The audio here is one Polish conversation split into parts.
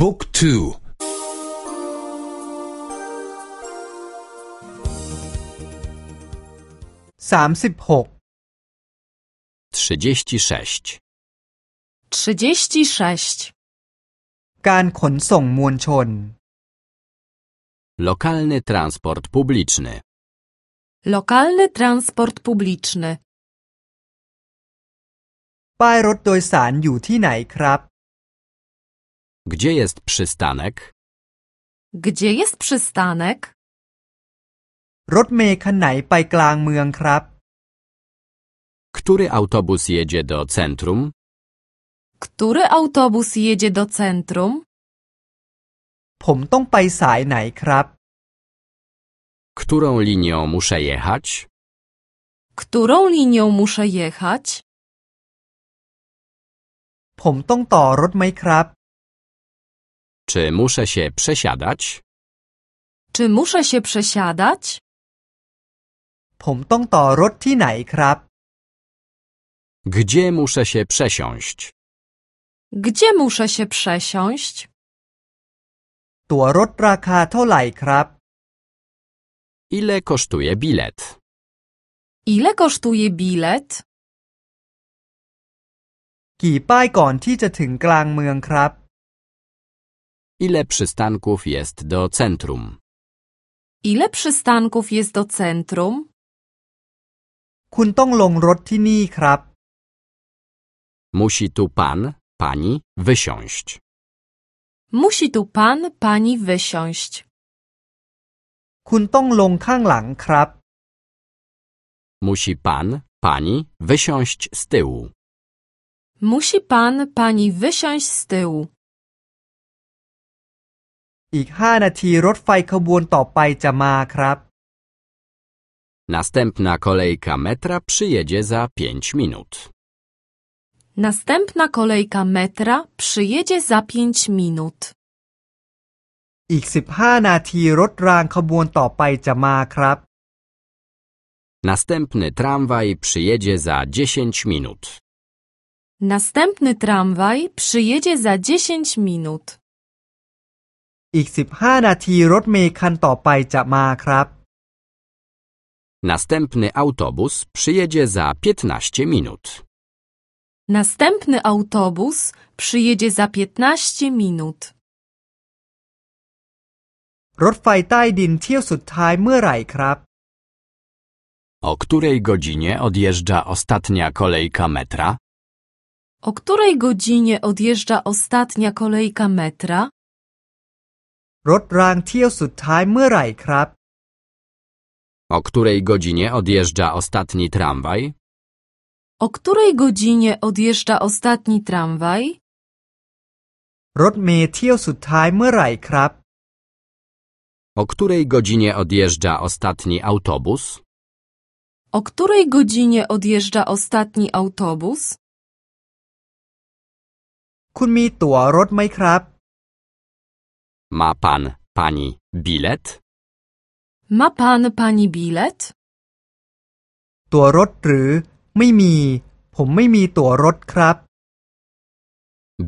บุ๊กทูสามสิบหก trzydzieści sześć, 36. การขนส่งมวลชน lokalny transport publiczny, Lokalny transport publiczny. ป้ายรถโดยสารอยู่ที่ไหนครับ gdzie jest przystanek, Gdzie jest przystanek? รถเมล์คันไหนไปกลางเมืองครับ który autobus jedzie do centrum, Który autobus jedzie do centrum? ผมต้องไปสายไหนครับ którą linią muszę jechać, Którą linią muszę jechać? ผมต้องต่อรถไหมครับ czy muszę się przesiadać, Czy muszę się przesiadać? ผมต้องต่อรถที่ไหนครับ gdzie muszę się przesiąść, Gdzie muszę się przesiąść? ตั๋วรถราคาเท่าไหร่ครับ ile kosztuje bilet, Ile kosztuje bilet? กี่ป้ายก่อนที่จะถึงกลางเมืองครับ ile przystanków jest do centrum, Ile przystanków jest do centrum? คุณต้องลงรถที่นี่ครับ musi tu pan, pani wysiąść, Musi tu pan, pani wysiąść. คุณต้องลงข้างหลังครับ musi pan, pani wysiąść z tyłu. Musi pan, pani wysiąść z tyłu. อีกห้านาทีรถไฟขบวนต่อไปจะมาครับ Następna kolejka metra przyjedzie za 5 minut. Następna kolejka metra przyjedzie za pięć minut. อีกสิบห้านาทีรถรางขบวนต่อไปจะมาครับ Następny tramwaj przyjedzie za 10 minut. Następny tramwaj przyjedzie za dziesięć minut. อีกสิบห้านาทีรถเมล์คันต่อไปจะมาครับ Następny autobus przyjedzie za 15 minut. Następny autobus przyjedzie za piętnaście minut. รถไฟใต้ดินเที่ยวสุดท้ายเมื่อไหร่ครับ O której godzinie odjeżdża ostatnia kolejka metra? O której godzinie odjeżdża ostatnia kolejka metra? รถรางเที่ยวสุดท้ายเมื่อไหร่ครับ O której godzinie odjeżdża ostatni tramwaj? O której godzinie odjeżdża ostatni tramwaj? รถเมล์เที่ยวสุดท้ายเมื่อไหร่ครับ O której godzinie odjeżdża ostatni autobus? O której godzinie odjeżdża ostatni autobus? คุณมีตั๋วรถไหมครับ Ma pan, pani bilet? Ma pan, pani bilet? ตั๋วรถหรือ ไม่มี ผมไม่มีตั๋วรถครับ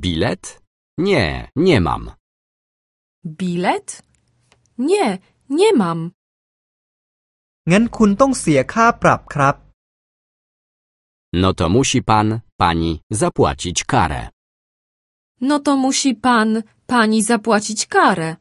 Bilet? Nie, nie mam. Bilet? Nie, nie mam. งั้นคุณต้องเสียค่าปรับครับ No to musi pan, pani zapłacić karę. No to musi pan, pani zapłacić karę.